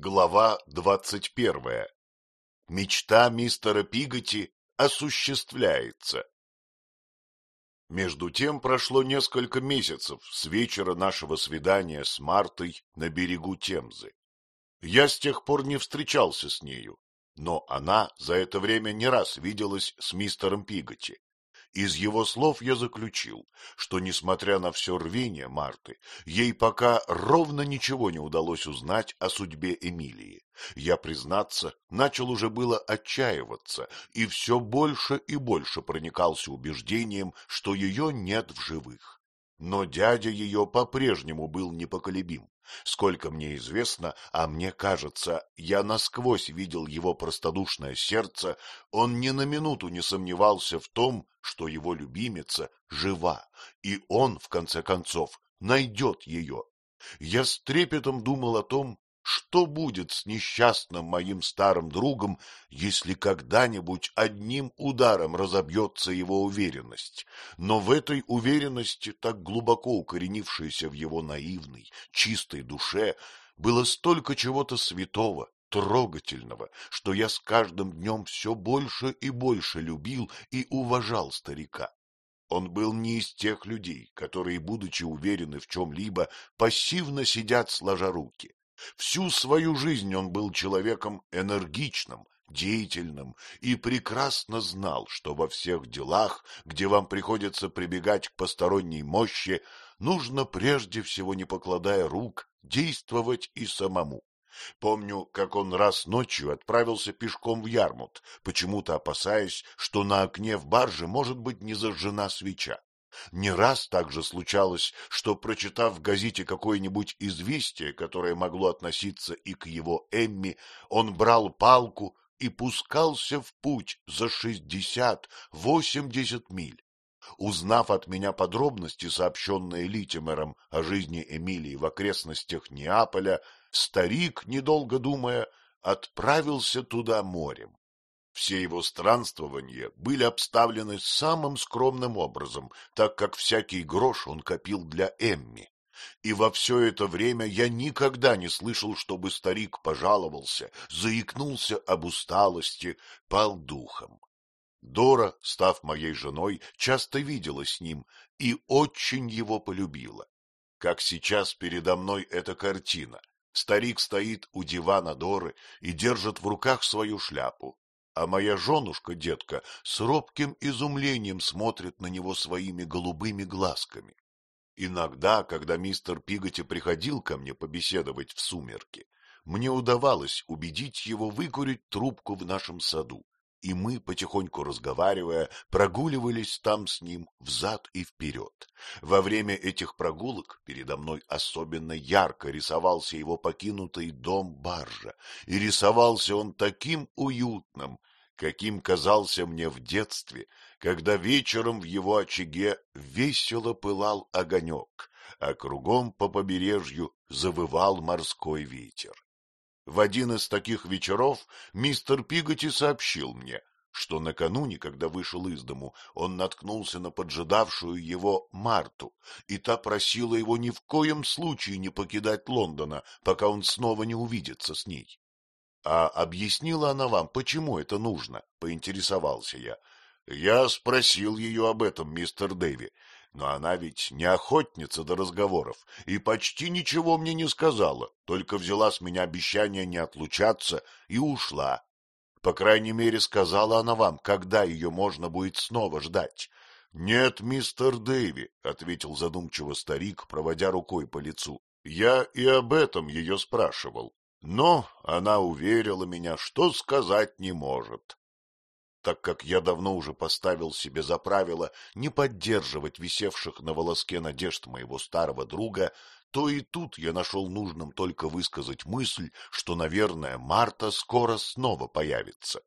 Глава двадцать первая. Мечта мистера Пиготи осуществляется. Между тем прошло несколько месяцев с вечера нашего свидания с Мартой на берегу Темзы. Я с тех пор не встречался с нею, но она за это время не раз виделась с мистером Пиготи. Из его слов я заключил, что, несмотря на все рвение Марты, ей пока ровно ничего не удалось узнать о судьбе Эмилии. Я, признаться, начал уже было отчаиваться и все больше и больше проникался убеждением, что ее нет в живых. Но дядя ее по-прежнему был непоколебим. Сколько мне известно, а мне кажется, я насквозь видел его простодушное сердце, он ни на минуту не сомневался в том, что его любимица жива, и он, в конце концов, найдет ее. Я с трепетом думал о том, что будет с несчастным моим старым другом, если когда-нибудь одним ударом разобьется его уверенность? Но в этой уверенности, так глубоко укоренившейся в его наивной, чистой душе, было столько чего-то святого, трогательного, что я с каждым днем все больше и больше любил и уважал старика. Он был не из тех людей, которые, будучи уверены в чем-либо, пассивно сидят сложа руки. Всю свою жизнь он был человеком энергичным, деятельным и прекрасно знал, что во всех делах, где вам приходится прибегать к посторонней мощи, нужно прежде всего, не покладая рук, действовать и самому. Помню, как он раз ночью отправился пешком в Ярмут, почему-то опасаясь, что на окне в барже может быть не зажжена свеча. Не раз также случалось, что, прочитав в газете какое-нибудь известие, которое могло относиться и к его Эмми, он брал палку и пускался в путь за шестьдесят-восемьдесят миль. Узнав от меня подробности, сообщенные Литимером о жизни Эмилии в окрестностях Неаполя, старик, недолго думая, отправился туда морем. Все его странствования были обставлены самым скромным образом, так как всякий грош он копил для Эмми. И во все это время я никогда не слышал, чтобы старик пожаловался, заикнулся об усталости, пал духом. Дора, став моей женой, часто видела с ним и очень его полюбила. Как сейчас передо мной эта картина. Старик стоит у дивана Доры и держит в руках свою шляпу а моя женушка, детка, с робким изумлением смотрит на него своими голубыми глазками. Иногда, когда мистер Пиготи приходил ко мне побеседовать в сумерки, мне удавалось убедить его выкурить трубку в нашем саду, и мы, потихоньку разговаривая, прогуливались там с ним взад и вперед. Во время этих прогулок передо мной особенно ярко рисовался его покинутый дом баржа, и рисовался он таким уютным, каким казался мне в детстве, когда вечером в его очаге весело пылал огонек, а кругом по побережью завывал морской ветер. В один из таких вечеров мистер Пиготи сообщил мне, что накануне, когда вышел из дому, он наткнулся на поджидавшую его Марту, и та просила его ни в коем случае не покидать Лондона, пока он снова не увидится с ней. — А объяснила она вам, почему это нужно? — поинтересовался я. — Я спросил ее об этом, мистер Дэви, но она ведь не охотница до разговоров и почти ничего мне не сказала, только взяла с меня обещание не отлучаться и ушла. По крайней мере, сказала она вам, когда ее можно будет снова ждать. — Нет, мистер Дэви, — ответил задумчиво старик, проводя рукой по лицу. — Я и об этом ее спрашивал. Но она уверила меня, что сказать не может. Так как я давно уже поставил себе за правило не поддерживать висевших на волоске надежд моего старого друга, то и тут я нашел нужным только высказать мысль, что, наверное, Марта скоро снова появится.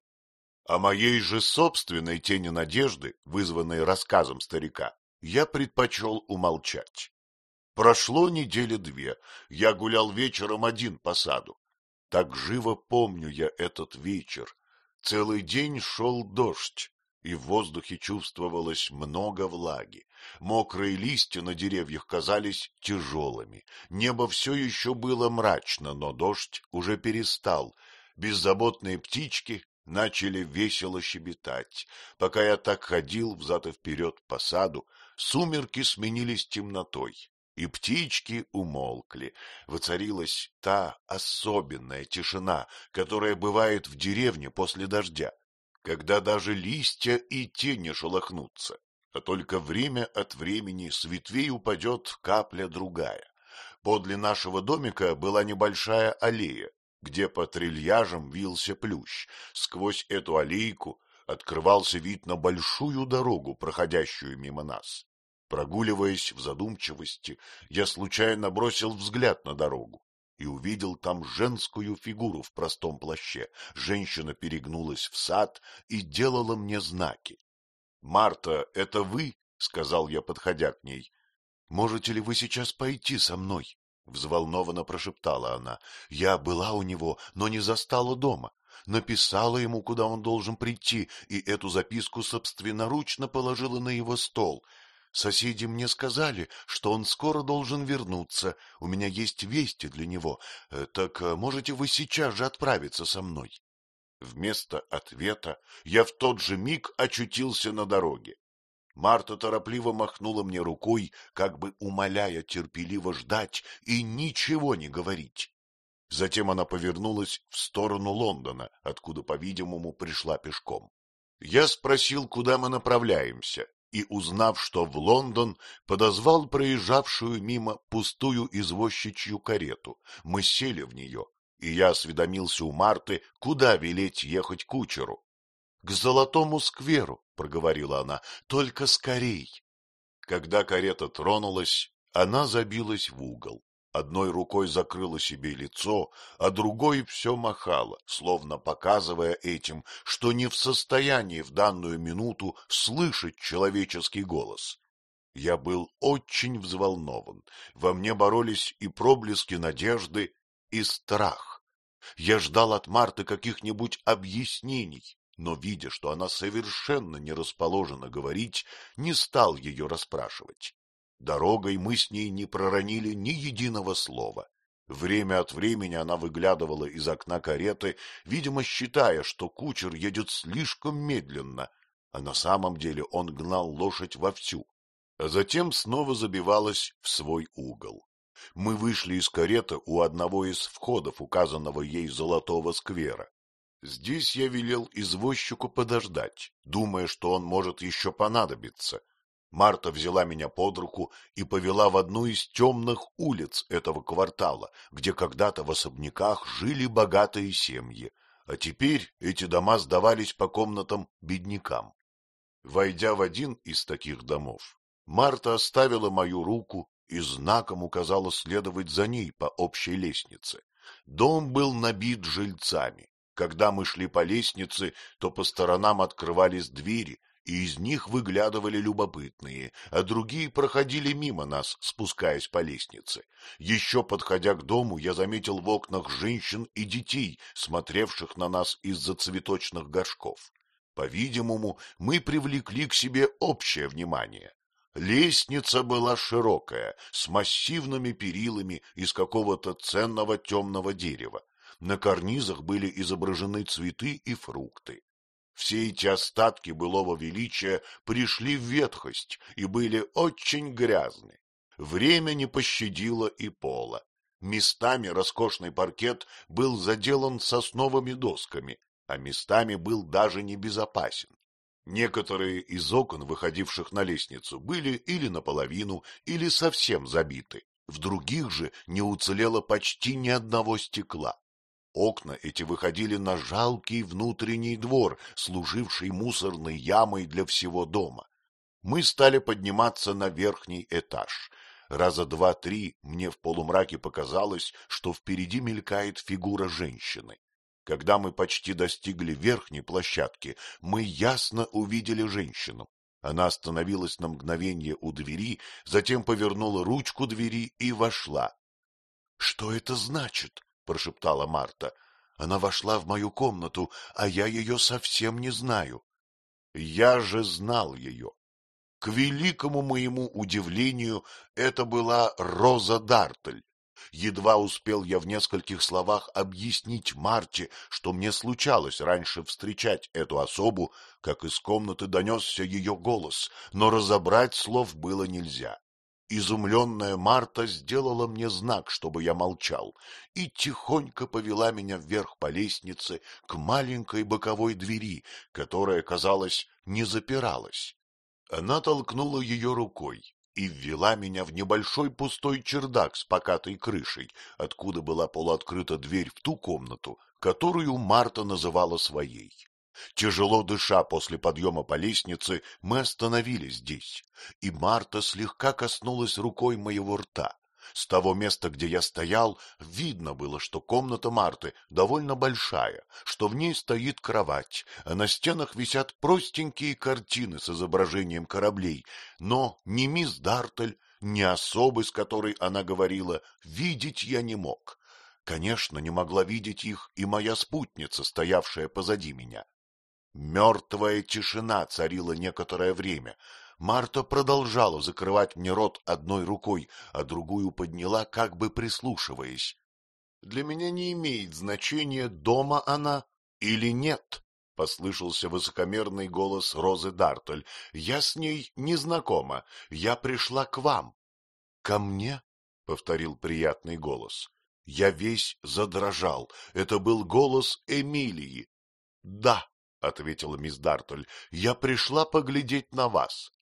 О моей же собственной тени надежды, вызванной рассказом старика, я предпочел умолчать. Прошло недели две, я гулял вечером один по саду. Так живо помню я этот вечер. Целый день шел дождь. и в воздухе чувствовалось много влаги. Мокрые листья на деревьях казались тяжелыми. Небо все еще было мрачно, но дождь уже перестал. Беззаботные птички начали весело щебетать. Пока я так ходил взад и вперед по саду, сумерки сменились темнотой, и птички умолкли. Воцарилась та особенная тишина, которая бывает в деревне после дождя когда даже листья и тени шелохнутся, а только время от времени с ветвей упадет капля другая. Подле нашего домика была небольшая аллея, где по трильяжам вился плющ. Сквозь эту аллейку открывался вид на большую дорогу, проходящую мимо нас. Прогуливаясь в задумчивости, я случайно бросил взгляд на дорогу и увидел там женскую фигуру в простом плаще. Женщина перегнулась в сад и делала мне знаки. — Марта, это вы? — сказал я, подходя к ней. — Можете ли вы сейчас пойти со мной? — взволнованно прошептала она. — Я была у него, но не застала дома. Написала ему, куда он должен прийти, и эту записку собственноручно положила на его стол. Соседи мне сказали, что он скоро должен вернуться. У меня есть вести для него. Э, так э, можете вы сейчас же отправиться со мной? Вместо ответа я в тот же миг очутился на дороге. Марта торопливо махнула мне рукой, как бы умоляя терпеливо ждать и ничего не говорить. Затем она повернулась в сторону Лондона, откуда, по-видимому, пришла пешком. Я спросил, куда мы направляемся, и, узнав, что в Лондон, подозвал проезжавшую мимо пустую извозчичью карету. Мы сели в нее, и я осведомился у Марты, куда велеть ехать кучеру. — К Золотому скверу, — проговорила она, — только скорей. Когда карета тронулась, она забилась в угол. Одной рукой закрыла себе лицо, а другой все махала, словно показывая этим, что не в состоянии в данную минуту слышать человеческий голос. Я был очень взволнован. Во мне боролись и проблески надежды, и страх. Я ждал от Марты каких-нибудь объяснений, но, видя, что она совершенно не расположена говорить, не стал ее расспрашивать. Дорогой мы с ней не проронили ни единого слова. Время от времени она выглядывала из окна кареты, видимо, считая, что кучер едет слишком медленно, а на самом деле он гнал лошадь вовсю, а затем снова забивалась в свой угол. Мы вышли из кареты у одного из входов, указанного ей золотого сквера. Здесь я велел извозчику подождать, думая, что он может еще понадобиться, Марта взяла меня под руку и повела в одну из темных улиц этого квартала, где когда-то в особняках жили богатые семьи, а теперь эти дома сдавались по комнатам беднякам. Войдя в один из таких домов, Марта оставила мою руку и знаком указала следовать за ней по общей лестнице. Дом был набит жильцами. Когда мы шли по лестнице, то по сторонам открывались двери, и из них выглядывали любопытные, а другие проходили мимо нас, спускаясь по лестнице. Еще подходя к дому, я заметил в окнах женщин и детей, смотревших на нас из-за цветочных горшков. По-видимому, мы привлекли к себе общее внимание. Лестница была широкая, с массивными перилами из какого-то ценного темного дерева. На карнизах были изображены цветы и фрукты. Все эти остатки былого величия пришли в ветхость и были очень грязны. Время не пощадило и пола. Местами роскошный паркет был заделан сосновыми досками, а местами был даже небезопасен. Некоторые из окон, выходивших на лестницу, были или наполовину, или совсем забиты. В других же не уцелело почти ни одного стекла. Окна эти выходили на жалкий внутренний двор, служивший мусорной ямой для всего дома. Мы стали подниматься на верхний этаж. Раза два-три мне в полумраке показалось, что впереди мелькает фигура женщины. Когда мы почти достигли верхней площадки, мы ясно увидели женщину. Она остановилась на мгновение у двери, затем повернула ручку двери и вошла. — Что это значит? — прошептала Марта. — Она вошла в мою комнату, а я ее совсем не знаю. Я же знал ее. К великому моему удивлению, это была Роза Дартель. Едва успел я в нескольких словах объяснить Марте, что мне случалось раньше встречать эту особу, как из комнаты донесся ее голос, но разобрать слов было нельзя. Изумленная Марта сделала мне знак, чтобы я молчал, и тихонько повела меня вверх по лестнице к маленькой боковой двери, которая, казалось, не запиралась. Она толкнула ее рукой и ввела меня в небольшой пустой чердак с покатой крышей, откуда была полуоткрыта дверь в ту комнату, которую Марта называла своей. Тяжело дыша после подъема по лестнице, мы остановились здесь, и Марта слегка коснулась рукой моего рта. С того места, где я стоял, видно было, что комната Марты довольно большая, что в ней стоит кровать, а на стенах висят простенькие картины с изображением кораблей, но ни мисс Дартель, ни особы, с которой она говорила, видеть я не мог. Конечно, не могла видеть их и моя спутница, стоявшая позади меня. Мертвая тишина царила некоторое время. Марта продолжала закрывать мне рот одной рукой, а другую подняла, как бы прислушиваясь. Для меня не имеет значения, дома она или нет, — послышался высокомерный голос Розы Дартель. — Я с ней не знакома. Я пришла к вам. — Ко мне? — повторил приятный голос. Я весь задрожал. Это был голос Эмилии. — Да, — ответила мисс Дартоль, — я пришла поглядеть на вас.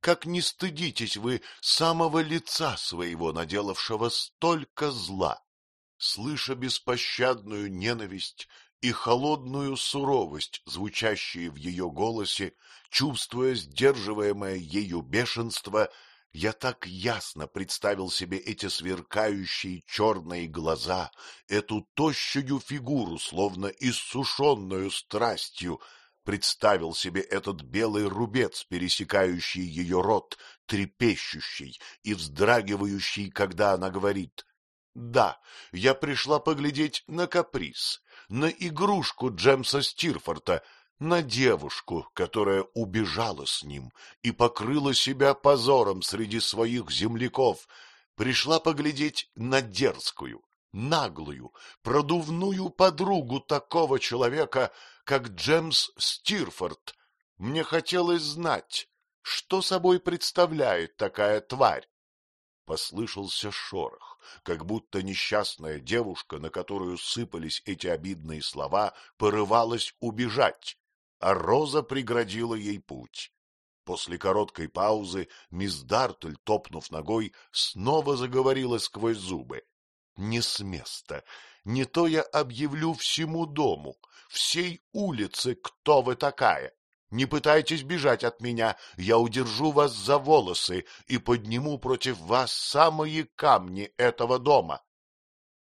Как не стыдитесь вы самого лица своего, наделавшего столько зла? Слыша беспощадную ненависть и холодную суровость, звучащие в ее голосе, чувствуя сдерживаемое ею бешенство, я так ясно представил себе эти сверкающие черные глаза, эту тощую фигуру, словно иссушенную страстью, представил себе этот белый рубец, пересекающий ее рот, трепещущий и вздрагивающий, когда она говорит «Да, я пришла поглядеть на каприз, на игрушку Джемса Стирфорта, на девушку, которая убежала с ним и покрыла себя позором среди своих земляков, пришла поглядеть на дерзкую, наглую, продувную подругу такого человека, как Джемс Стирфорд. Мне хотелось знать, что собой представляет такая тварь. Послышался шорох, как будто несчастная девушка, на которую сыпались эти обидные слова, порывалась убежать а Роза преградила ей путь. После короткой паузы мисс Дартель, топнув ногой, снова заговорила сквозь зубы. — Не с места. Не то я объявлю всему дому, всей улице, кто вы такая. Не пытайтесь бежать от меня, я удержу вас за волосы и подниму против вас самые камни этого дома.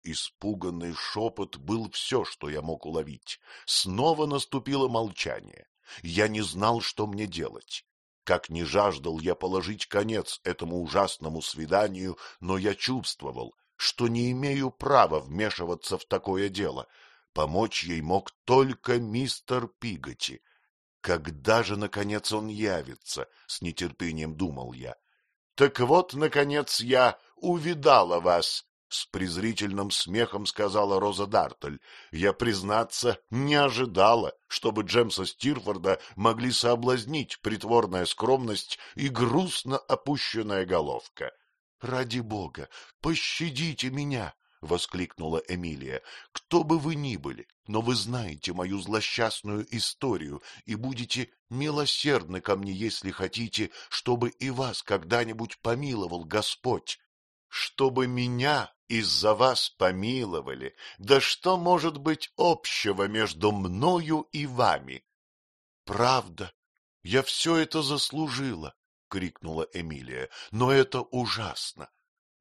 Испуганный шепот был все, что я мог уловить. Снова наступило молчание. Я не знал, что мне делать. Как не жаждал я положить конец этому ужасному свиданию, но я чувствовал, что не имею права вмешиваться в такое дело. Помочь ей мог только мистер Пиготи. Когда же, наконец, он явится, с нетерпением думал я. Так вот, наконец, я увидала вас, с презрительным смехом сказала Роза Дартель. Я, признаться, не ожидала, чтобы Джемса Стирфорда могли соблазнить притворная скромность и грустно опущенная головка. — Ради бога, пощадите меня! — воскликнула Эмилия. — Кто бы вы ни были, но вы знаете мою злосчастную историю и будете милосердны ко мне, если хотите, чтобы и вас когда-нибудь помиловал Господь. Чтобы меня из-за вас помиловали, да что может быть общего между мною и вами? — Правда, я все это заслужила, — крикнула Эмилия, — но это ужасно.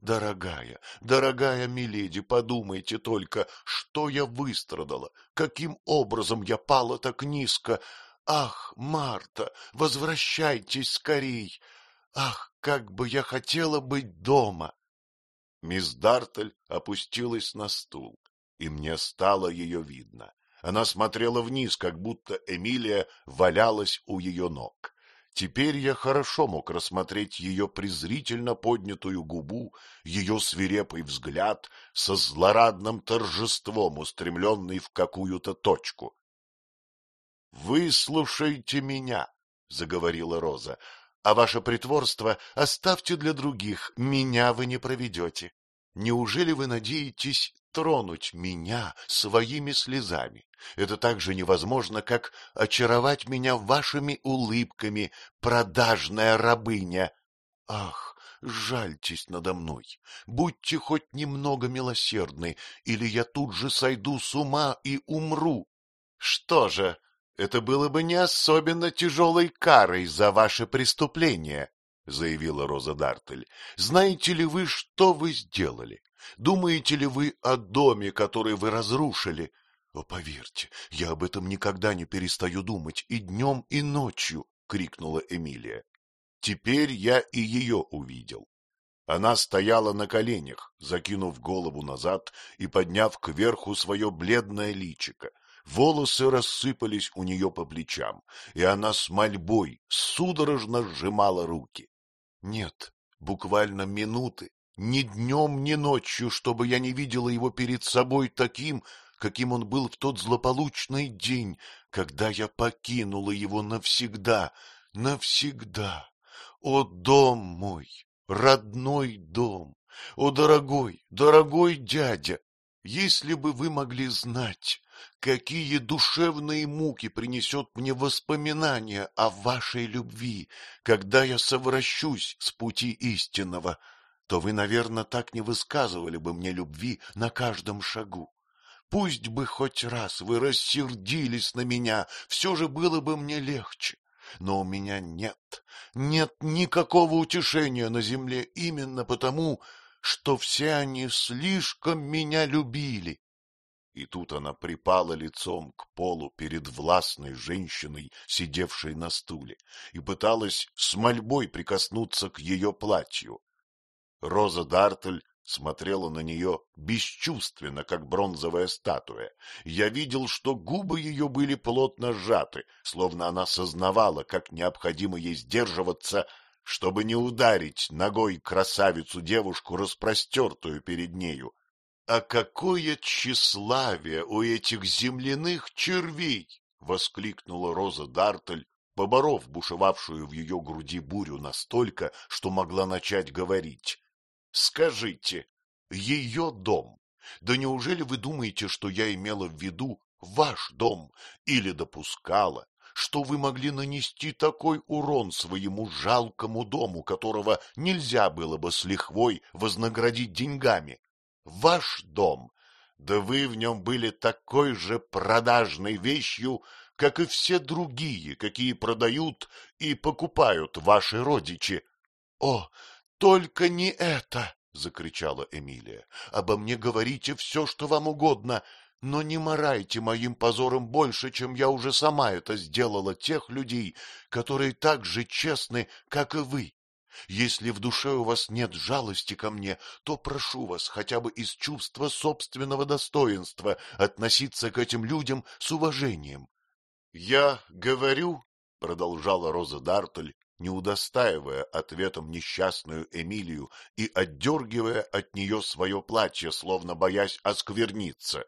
Дорогая, дорогая миледи, подумайте только, что я выстрадала, каким образом я пала так низко. Ах, Марта, возвращайтесь скорей! Ах, как бы я хотела быть дома! Мисс Дартель опустилась на стул, и мне стало ее видно. Она смотрела вниз, как будто Эмилия валялась у ее ног. Теперь я хорошо мог рассмотреть ее презрительно поднятую губу, ее свирепый взгляд со злорадным торжеством, устремленный в какую-то точку. — Выслушайте меня, — заговорила Роза, — а ваше притворство оставьте для других, меня вы не проведете. Неужели вы надеетесь тронуть меня своими слезами? Это так же невозможно, как очаровать меня вашими улыбками, продажная рабыня. Ах, жальтесь надо мной, будьте хоть немного милосердны, или я тут же сойду с ума и умру. Что же, это было бы не особенно тяжелой карой за ваше преступление, — заявила Роза Дартель. — Знаете ли вы, что вы сделали? Думаете ли вы о доме, который вы разрушили? О, поверьте, я об этом никогда не перестаю думать и днем, и ночью, — крикнула Эмилия. Теперь я и ее увидел. Она стояла на коленях, закинув голову назад и подняв кверху свое бледное личико. Волосы рассыпались у нее по плечам, и она с мольбой судорожно сжимала руки. Нет, буквально минуты, ни днем, ни ночью, чтобы я не видела его перед собой таким, каким он был в тот злополучный день, когда я покинула его навсегда, навсегда. О, дом мой, родной дом! О, дорогой, дорогой дядя! Если бы вы могли знать, какие душевные муки принесет мне воспоминание о вашей любви, когда я совращусь с пути истинного, то вы, наверное, так не высказывали бы мне любви на каждом шагу. Пусть бы хоть раз вы рассердились на меня, все же было бы мне легче. Но у меня нет, нет никакого утешения на земле именно потому, что все они слишком меня любили. И тут она припала лицом к полу перед властной женщиной, сидевшей на стуле, и пыталась с мольбой прикоснуться к ее платью. Роза Дартель смотрела на нее бесчувственно, как бронзовая статуя. Я видел, что губы ее были плотно сжаты, словно она сознавала, как необходимо ей сдерживаться, чтобы не ударить ногой красавицу-девушку, распростертую перед нею. А какое тщеславие у этих земляных червей! — воскликнула Роза Дартель, поборов бушевавшую в ее груди бурю настолько, что могла начать говорить. Скажите, ее дом. Да неужели вы думаете, что я имела в виду ваш дом или допускала, что вы могли нанести такой урон своему жалкому дому, которого нельзя было бы с лихвой вознаградить деньгами? Ваш дом, да вы в нем были такой же продажной вещью, как и все другие, какие продают и покупают ваши родичи. О, только не это! — закричала Эмилия. — Обо мне говорите все, что вам угодно, но не морайте моим позором больше, чем я уже сама это сделала тех людей, которые так же честны, как и вы. Если в душе у вас нет жалости ко мне, то прошу вас хотя бы из чувства собственного достоинства относиться к этим людям с уважением. — Я говорю, — продолжала Роза Дартель, не удостаивая ответом несчастную Эмилию и отдергивая от нее свое платье, словно боясь оскверниться.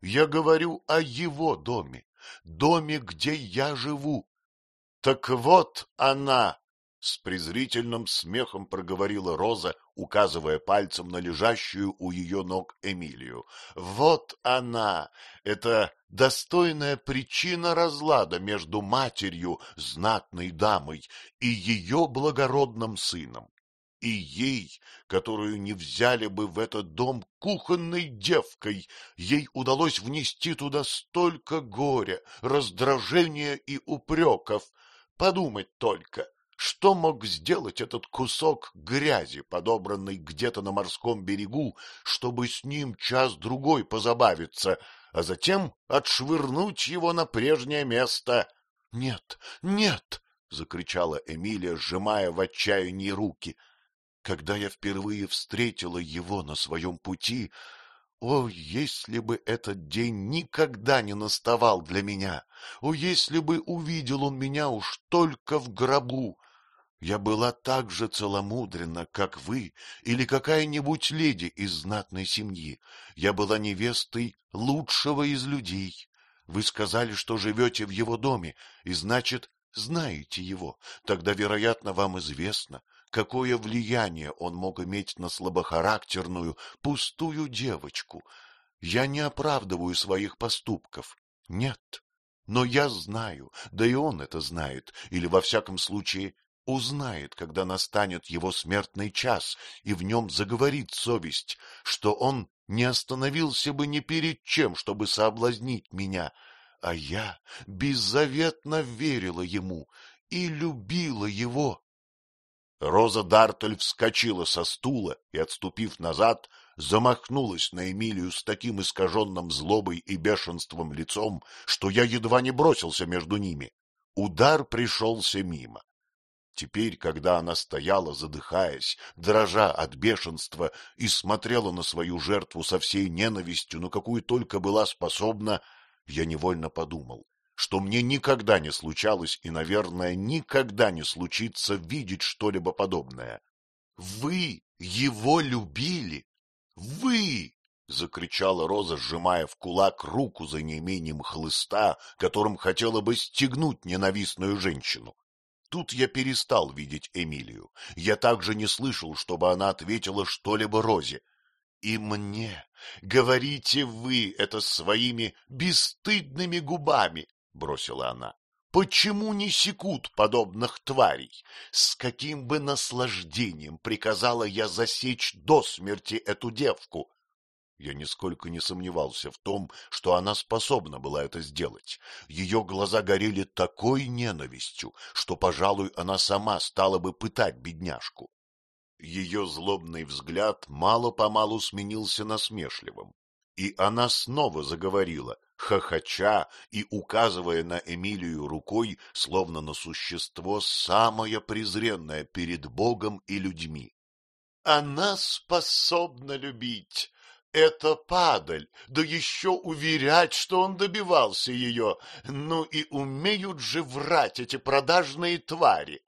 Я говорю о его доме, доме, где я живу. Так вот она, с презрительным смехом проговорила Роза, указывая пальцем на лежащую у ее ног Эмилию. Вот она, это достойная причина разлада между матерью, знатной дамой, и ее благородным сыном. И ей, которую не взяли бы в этот дом кухонной девкой, ей удалось внести туда столько горя, раздражения и упреков. Подумать только, что мог сделать этот кусок грязи, подобранный где-то на морском берегу, чтобы с ним час-другой позабавиться, а затем отшвырнуть его на прежнее место? — Нет, нет! — закричала Эмилия, сжимая в отчаянии руки. Когда я впервые встретила его на своем пути, О, если бы этот день никогда не наставал для меня! О, если бы увидел он меня уж только в гробу! Я была так же целомудрена, как вы или какая-нибудь леди из знатной семьи. Я была невестой лучшего из людей. Вы сказали, что живете в его доме, и, значит, знаете его. Тогда, вероятно, вам известно, какое влияние он мог иметь на слабохарактерную, пустую девочку. Я не оправдываю своих поступков. Нет. Но я знаю, да и он это знает, или, во всяком случае, узнает, когда настанет его смертный час, и в нем заговорит совесть, что он не остановился бы ни перед чем, чтобы соблазнить меня, а я беззаветно верила ему и любила его. Роза Дартель вскочила со стула и, отступив назад, замахнулась на Эмилию с таким искаженным злобой и бешенством лицом, что я едва не бросился между ними. Удар пришелся мимо. Теперь, когда она стояла, задыхаясь, дрожа от бешенства, и смотрела на свою жертву со всей ненавистью, на какую только была способна, я невольно подумал, что мне никогда не случалось и, наверное, никогда не случится видеть что-либо подобное. — Вы его любили? Вы! — закричала Роза, сжимая в кулак руку за неимением хлыста, которым хотела бы стегнуть ненавистную женщину. Тут я перестал видеть Эмилию. Я также не слышал, чтобы она ответила что-либо Розе. И мне говорите вы это своими бесстыдными губами, — бросила она. Почему не секут подобных тварей? С каким бы наслаждением приказала я засечь до смерти эту девку? Я нисколько не сомневался в том, что она способна была это сделать. Ее глаза горели такой ненавистью, что, пожалуй, она сама стала бы пытать бедняжку. Ее злобный взгляд мало-помалу сменился насмешливым, и она снова заговорила, хохоча и указывая на Эмилию рукой, словно на существо самое презренное перед Богом и людьми. — Она способна любить, это падаль, да еще уверять, что он добивался ее. Ну и умеют же врать эти продажные твари.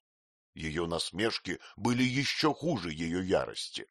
Ее насмешки были еще хуже ее ярости.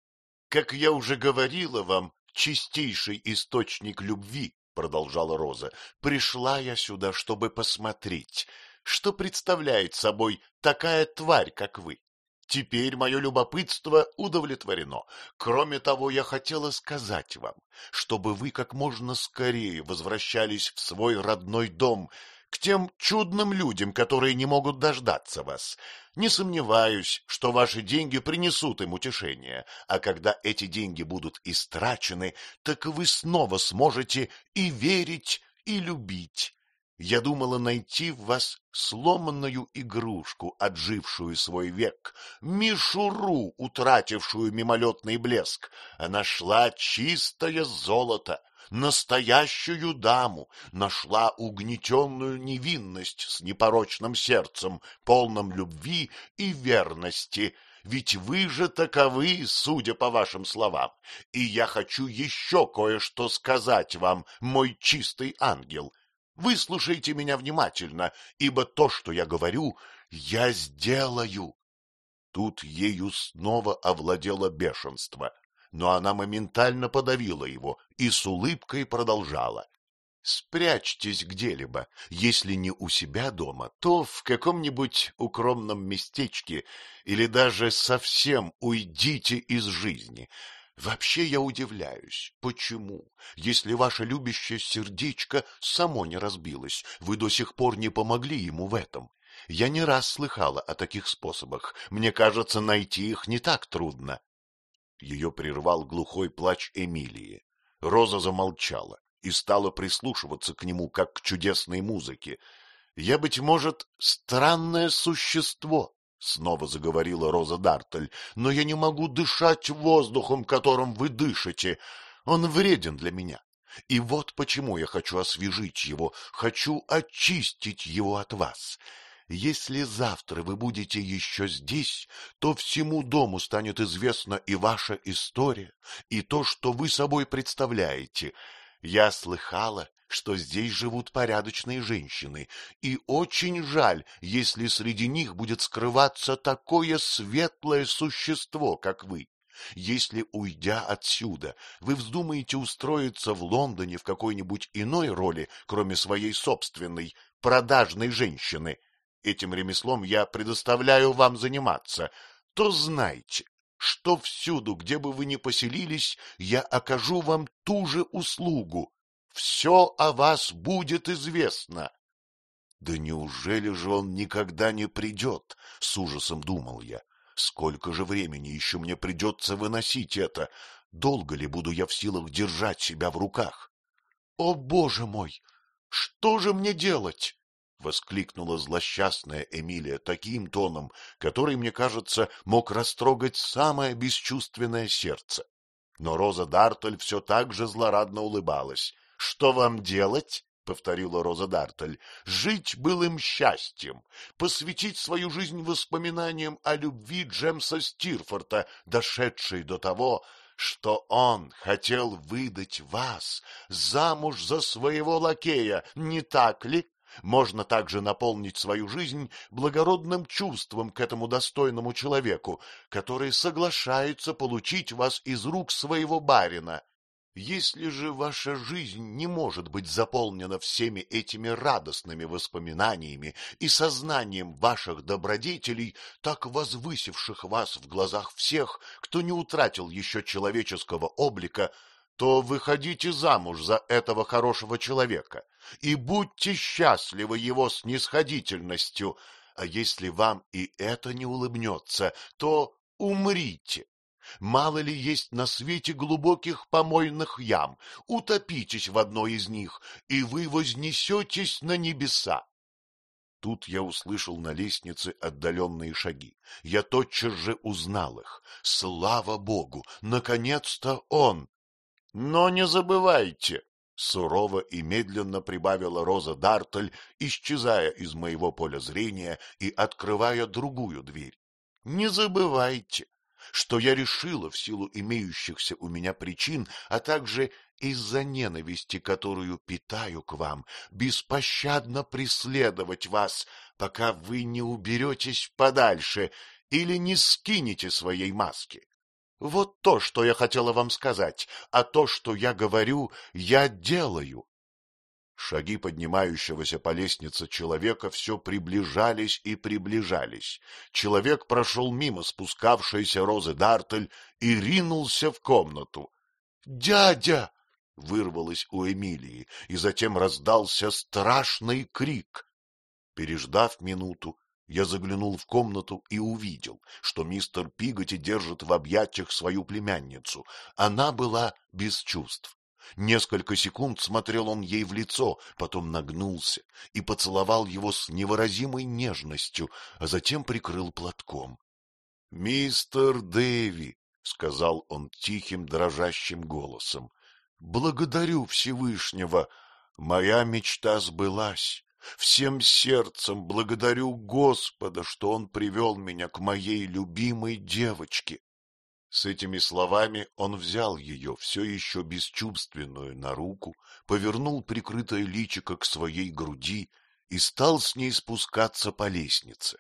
Как я уже говорила вам, чистейший источник любви, продолжала Роза, пришла я сюда, чтобы посмотреть, что представляет собой такая тварь, как вы. Теперь мое любопытство удовлетворено. Кроме того, я хотела сказать вам, чтобы вы как можно скорее возвращались в свой родной дом, к тем чудным людям, которые не могут дождаться вас. Не сомневаюсь, что ваши деньги принесут им утешение, а когда эти деньги будут истрачены, так вы снова сможете и верить, и любить. Я думала найти в вас сломанную игрушку, отжившую свой век, мишуру, утратившую мимолетный блеск, нашла чистое золото, настоящую даму, нашла угнетенную невинность с непорочным сердцем, полным любви и верности, ведь вы же таковы, судя по вашим словам, и я хочу еще кое-что сказать вам, мой чистый ангел — Выслушайте меня внимательно, ибо то, что я говорю, я сделаю. Тут ею снова овладело бешенство, но она моментально подавила его и с улыбкой продолжала. Спрячьтесь где-либо, если не у себя дома, то в каком-нибудь укромном местечке или даже совсем уйдите из жизни. Вообще я удивляюсь, почему, если ваше любящее сердечко само не разбилось, вы до сих пор не помогли ему в этом. Я не раз слыхала о таких способах, мне кажется, найти их не так трудно. Ее прервал глухой плач Эмилии. Роза замолчала и стала прислушиваться к нему, как к чудесной музыке. Я, быть может, странное существо, — снова заговорила Роза Дартель, — но я не могу дышать воздухом, которым вы дышите. Он вреден для меня. И вот почему я хочу освежить его, хочу очистить его от вас. Если завтра вы будете еще здесь, то всему дому станет известна и ваша история, и то, что вы собой представляете. Я слыхала, что здесь живут порядочные женщины, и очень жаль, если среди них будет скрываться такое светлое существо, как вы. Если, уйдя отсюда, вы вздумаете устроиться в Лондоне в какой-нибудь иной роли, кроме своей собственной, продажной женщины, этим ремеслом я предоставляю вам заниматься, то знайте, что всюду, где бы вы ни поселились, я окажу вам ту же услугу. Все о вас будет известно. Да неужели же он никогда не придет? С ужасом думал я. Сколько же времени еще мне придется выносить это? Долго ли буду я в силах держать себя в руках? О, боже мой! Что же мне делать? — воскликнула злосчастная Эмилия таким тоном, который, мне кажется, мог растрогать самое бесчувственное сердце. Но Роза Дартель все так же злорадно улыбалась. — Что вам делать? — повторила Роза Дартель. — Жить былым счастьем, посвятить свою жизнь воспоминаниям о любви Джемса Стирфорта, дошедшей до того, что он хотел выдать вас замуж за своего лакея, не так ли? Можно также наполнить свою жизнь благородным чувством к этому достойному человеку, который соглашается получить вас из рук своего барина. Если же ваша жизнь не может быть заполнена всеми этими радостными воспоминаниями и сознанием ваших добродетелей, так возвысивших вас в глазах всех, кто не утратил еще человеческого облика, то выходите замуж за этого хорошего человека и будьте счастливы его снисходительностью, а если вам и это не улыбнется, то умрите. Мало ли есть на свете глубоких помойных ям, утопитесь в одной из них, и вы вознесетесь на небеса. Тут я услышал на лестнице отдаленные шаги. Я тотчас же узнал их. Слава Богу! Наконец-то он! Но не забывайте, — сурово и медленно прибавила Роза Дартель, исчезая из моего поля зрения и открывая другую дверь. — Не забывайте, что я решила в силу имеющихся у меня причин, а также из-за ненависти, которую питаю к вам, беспощадно преследовать вас, пока вы не уберетесь подальше или не скинете своей маски. Вот то, что я хотела вам сказать, а то, что я говорю, я делаю. Шаги поднимающегося по лестнице человека все приближались и приближались. Человек прошел мимо спускавшейся Розы Дартель и ринулся в комнату. «Дядя!» — вырвалось у Эмилии, и затем раздался страшный крик. Переждав минуту, я заглянул в комнату и увидел, что мистер Пиготи держит в объятиях свою племянницу. Она была без чувств. Несколько секунд смотрел он ей в лицо, потом нагнулся и поцеловал его с невыразимой нежностью, а затем прикрыл платком. — Мистер Дэви, — сказал он тихим дрожащим голосом, — благодарю Всевышнего, моя мечта сбылась. Всем сердцем благодарю Господа, что Он привел меня к моей любимой девочке. С этими словами он взял ее, все еще бесчувственную, на руку, повернул прикрытое личико к своей груди и стал с ней спускаться по лестнице.